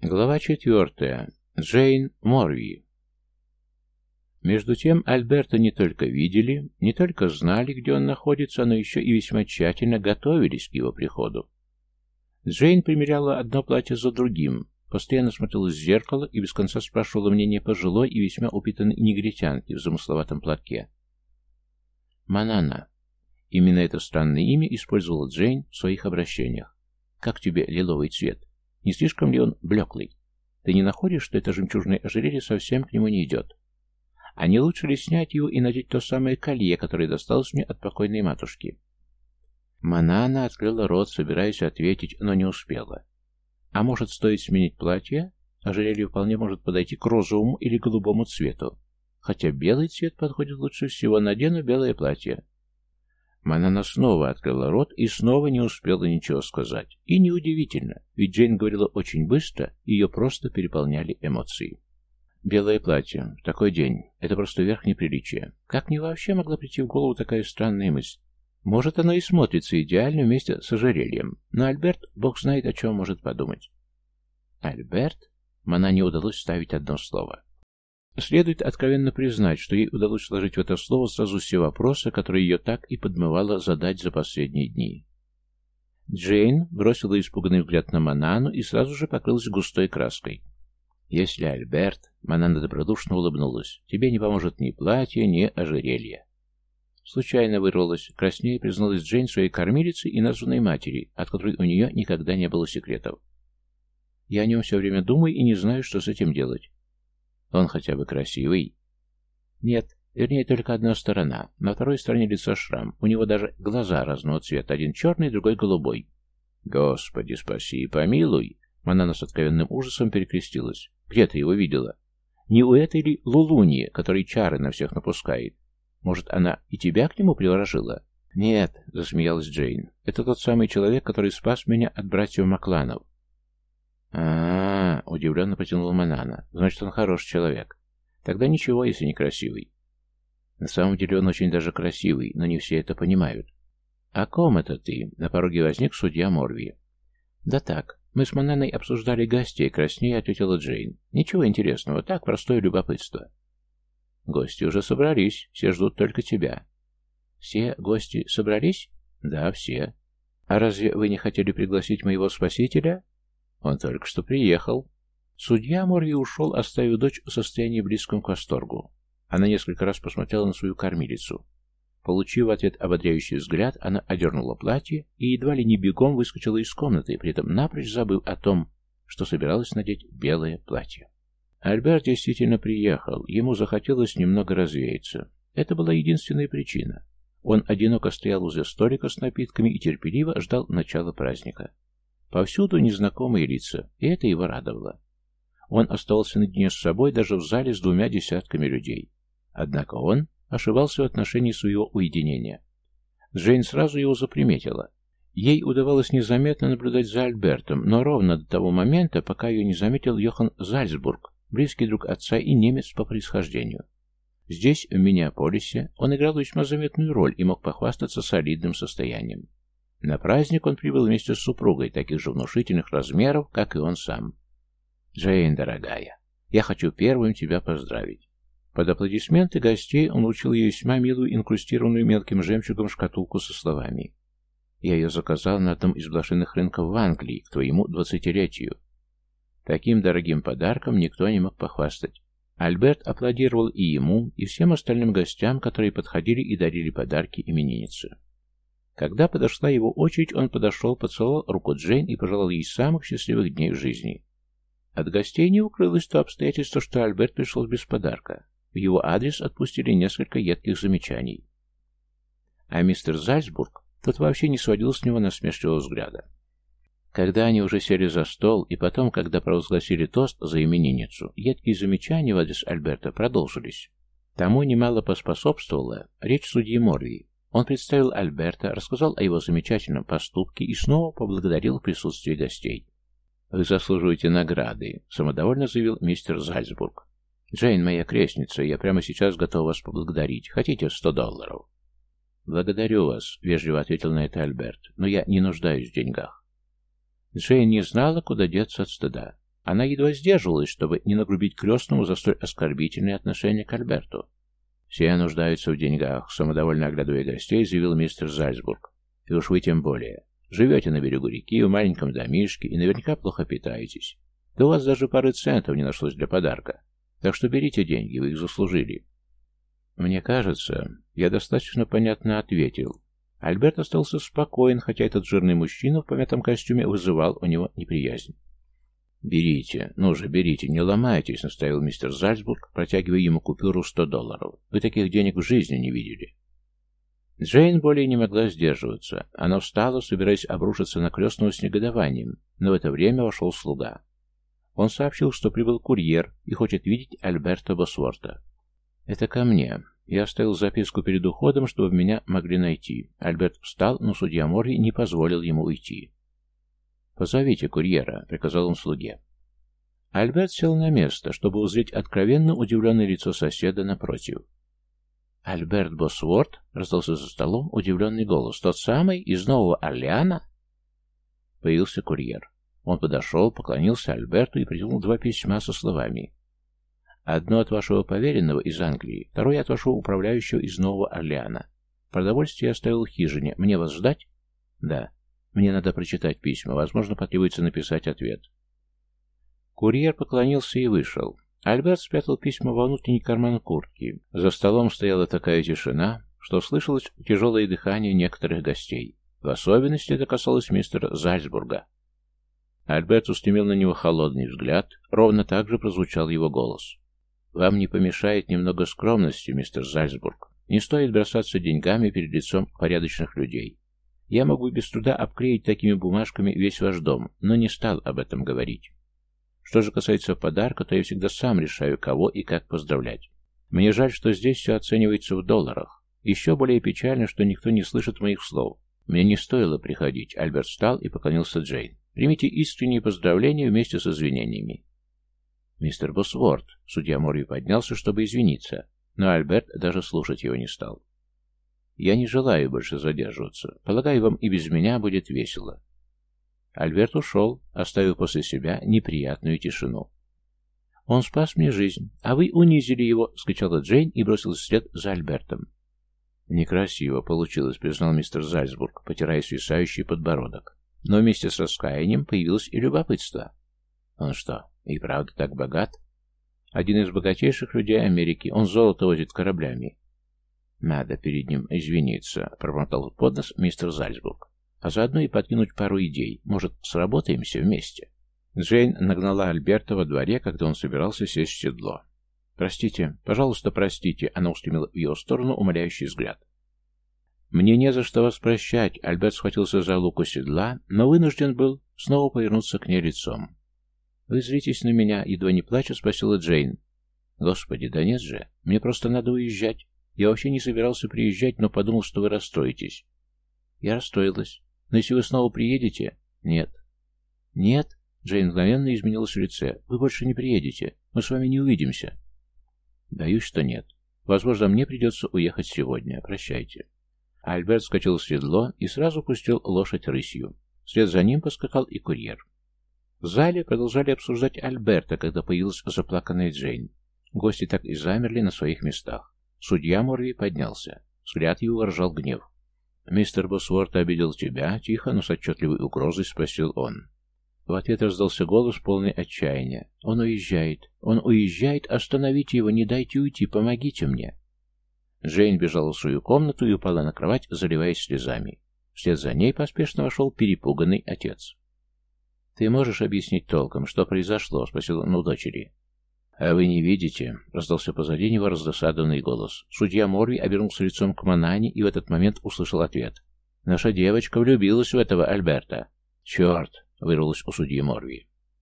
Глава четвертая. Джейн Морви. Между тем Альберта не только видели, не только знали, где он находится, но еще и весьма тщательно готовились к его приходу. Джейн примеряла одно платье за другим, постоянно смотрела в зеркало и без конца спрашивала мнение пожилой и весьма упитанной негритянки в замысловатом платке. Манана. Именно это странное имя использовала Джейн в своих обращениях. «Как тебе лиловый цвет? Не слишком ли он блеклый? Ты не находишь, что это жемчужное ожерелье совсем к нему не идет? А не лучше ли снять его и надеть то самое колье, которое досталось мне от покойной матушки?» Манана открыла рот, собираясь ответить, но не успела. «А может, стоит сменить платье? Ожерелье вполне может подойти к розовому или голубому цвету. Хотя белый цвет подходит лучше всего, надену белое платье. Манана снова открыла рот и снова не успела ничего сказать. И неудивительно, ведь Джейн говорила очень быстро, ее просто переполняли эмоции. Белое платье. Такой день. Это просто верх неприличия. Как мне вообще могла прийти в голову такая странная мысль? Может, оно и смотрится идеально вместе с ожерельем. Но Альберт, бог знает, о чем может подумать. Альберт? Мана не удалось ставить одно слово. Следует откровенно признать, что ей удалось сложить в это слово сразу все вопросы, которые ее так и подмывало задать за последние дни. Джейн бросила испуганный взгляд на Манану и сразу же покрылась густой краской. «Если Альберт...» — Манана добродушно улыбнулась. «Тебе не поможет ни платье, ни ожерелье». Случайно вырвалась, краснее призналась Джейн своей кормилице и названной матери, от которой у нее никогда не было секретов. «Я о нем все время думаю и не знаю, что с этим делать. Он хотя бы красивый? Нет, вернее, только одна сторона. На второй стороне лица шрам. У него даже глаза разного цвета. Один черный, другой голубой. Господи, спаси и помилуй. Манана с откровенным ужасом перекрестилась. Где ты его видела? Не у этой ли Лулуни, который чары на всех напускает? Может, она и тебя к нему приворожила? Нет, засмеялась Джейн. Это тот самый человек, который спас меня от братьев Макланов. А, -а, -а удивленно потянула Манана. Значит, он хороший человек. Тогда ничего, если не красивый. На самом деле он очень даже красивый, но не все это понимают. «О ком это ты?» На пороге возник судья Морви. «Да так. Мы с Мананой обсуждали гостей», — краснее ответила Джейн. «Ничего интересного, так, простое любопытство». «Гости уже собрались, все ждут только тебя». «Все гости собрались?» «Да, все». «А разве вы не хотели пригласить моего спасителя?» Он только что приехал. Судья Морви ушел, оставив дочь в состоянии близком к восторгу. Она несколько раз посмотрела на свою кормилицу. Получив в ответ ободряющий взгляд, она одернула платье и едва ли не бегом выскочила из комнаты, при этом напрочь забыв о том, что собиралась надеть белое платье. Альберт действительно приехал, ему захотелось немного развеяться. Это была единственная причина. Он одиноко стоял возле столика с напитками и терпеливо ждал начала праздника. Повсюду незнакомые лица, и это его радовало. Он оставался наедине с собой даже в зале с двумя десятками людей. Однако он ошибался в отношении своего уединения. Джейн сразу его заприметила. Ей удавалось незаметно наблюдать за Альбертом, но ровно до того момента, пока ее не заметил Йохан Зальцбург, близкий друг отца и немец по происхождению. Здесь, в Миннеаполисе, он играл весьма заметную роль и мог похвастаться солидным состоянием. На праздник он прибыл вместе с супругой, таких же внушительных размеров, как и он сам. «Джейн, дорогая, я хочу первым тебя поздравить». Под аплодисменты гостей он учил ей весьма милую, инкрустированную мелким жемчугом шкатулку со словами. «Я ее заказал на одном из блошиных рынков в Англии к твоему двадцатилетию». Таким дорогим подарком никто не мог похвастать. Альберт аплодировал и ему, и всем остальным гостям, которые подходили и дарили подарки имениннице. Когда подошла его очередь, он подошел, поцеловал руку Джейн и пожелал ей самых счастливых дней в жизни. От гостей не укрылось то обстоятельство, что Альберт пришел без подарка. В его адрес отпустили несколько едких замечаний. А мистер Зальцбург, тот вообще не сводил с него насмешливого взгляда. Когда они уже сели за стол, и потом, когда провозгласили тост за именинницу, едкие замечания в адрес Альберта продолжились. Тому немало поспособствовала речь судьи Морви, он представил Альберта, рассказал о его замечательном поступке и снова поблагодарил в присутствии гостей. «Вы заслуживаете награды», — самодовольно заявил мистер Зальцбург. «Джейн моя крестница, я прямо сейчас готов вас поблагодарить. Хотите сто долларов?» «Благодарю вас», — вежливо ответил на это Альберт, — «но я не нуждаюсь в деньгах». Джейн не знала, куда деться от стыда. Она едва сдерживалась, чтобы не нагрубить крестному за столь оскорбительное отношение к Альберту. «Все нуждаются в деньгах», — самодовольно оглядывая гостей, заявил мистер Зальцбург. «И уж вы тем более. Живете на берегу реки, в маленьком домишке, и наверняка плохо питаетесь. Да у вас даже пары центов не нашлось для подарка. Так что берите деньги, вы их заслужили». Мне кажется, я достаточно понятно ответил. Альберт остался спокоен, хотя этот жирный мужчина в помятом костюме вызывал у него неприязнь. «Берите, ну же, берите, не ломайтесь», — наставил мистер Зальцбург, протягивая ему купюру сто долларов. «Вы таких денег в жизни не видели». Джейн более не могла сдерживаться. Она встала, собираясь обрушиться на крестного с негодованием, но в это время вошел слуга. Он сообщил, что прибыл курьер и хочет видеть Альберта Босворта. «Это ко мне. Я оставил записку перед уходом, чтобы меня могли найти». Альберт встал, но судья Морри не позволил ему уйти. «Позовите курьера», — приказал он слуге. Альберт сел на место, чтобы узреть откровенно удивленное лицо соседа напротив. «Альберт Босворд?» — раздался за столом удивленный голос. «Тот самый? Из Нового Орлеана?» Появился курьер. Он подошел, поклонился Альберту и протянул два письма со словами. «Одно от вашего поверенного из Англии, второе от вашего управляющего из Нового Орлеана. Продовольствие я оставил в хижине. Мне вас ждать?» «Да». Мне надо прочитать письма, возможно, потребуется написать ответ. Курьер поклонился и вышел. Альберт спрятал письма во внутренний карман куртки. За столом стояла такая тишина, что слышалось тяжелое дыхание некоторых гостей. В особенности это касалось мистера Зальцбурга. Альберт устремил на него холодный взгляд, ровно так же прозвучал его голос. «Вам не помешает немного скромности, мистер Зальцбург. Не стоит бросаться деньгами перед лицом порядочных людей. Я могу без труда обклеить такими бумажками весь ваш дом, но не стал об этом говорить. Что же касается подарка, то я всегда сам решаю, кого и как поздравлять. Мне жаль, что здесь все оценивается в долларах. Еще более печально, что никто не слышит моих слов. Мне не стоило приходить. Альберт встал и поклонился Джейн. Примите искренние поздравления вместе с извинениями. Мистер Босворд, судья Морви поднялся, чтобы извиниться, но Альберт даже слушать его не стал. Я не желаю больше задерживаться. Полагаю, вам и без меня будет весело. Альберт ушел, оставив после себя неприятную тишину. «Он спас мне жизнь, а вы унизили его!» — скричала Джейн и бросилась вслед за Альбертом. «Некрасиво получилось», — признал мистер Зальцбург, потирая свисающий подбородок. Но вместе с раскаянием появилось и любопытство. «Он что, и правда так богат?» «Один из богатейших людей Америки. Он золото возит кораблями. «Надо перед ним извиниться», — пробормотал под нос мистер Зальцбург. «А заодно и подкинуть пару идей. Может, сработаемся вместе?» Джейн нагнала Альберта во дворе, когда он собирался сесть в седло. «Простите, пожалуйста, простите», — она устремила в его сторону умоляющий взгляд. «Мне не за что вас прощать», — Альберт схватился за луку седла, но вынужден был снова повернуться к ней лицом. «Вы зритесь на меня», — едва не плача спросила Джейн. «Господи, да нет же, мне просто надо уезжать. Я вообще не собирался приезжать, но подумал, что вы расстроитесь. Я расстроилась. Но если вы снова приедете... Нет. Нет? Джейн мгновенно изменилась в лице. Вы больше не приедете. Мы с вами не увидимся. Боюсь, что нет. Возможно, мне придется уехать сегодня. Прощайте. Альберт скачал в седло и сразу пустил лошадь рысью. Вслед за ним поскакал и курьер. В зале продолжали обсуждать Альберта, когда появилась заплаканная Джейн. Гости так и замерли на своих местах. Судья Морви поднялся. Взгляд его выражал гнев. «Мистер Босворт обидел тебя?» — тихо, но с отчетливой угрозой спросил он. В ответ раздался голос, полный отчаяния. «Он уезжает! Он уезжает! Остановите его! Не дайте уйти! Помогите мне!» Джейн бежала в свою комнату и упала на кровать, заливаясь слезами. Вслед за ней поспешно вошел перепуганный отец. «Ты можешь объяснить толком, что произошло?» — спросил он у дочери. «А вы не видите?» — раздался позади него раздосадованный голос. Судья Морви обернулся лицом к Манане и в этот момент услышал ответ. «Наша девочка влюбилась в этого Альберта». «Черт!» — вырвалось у судьи Морви.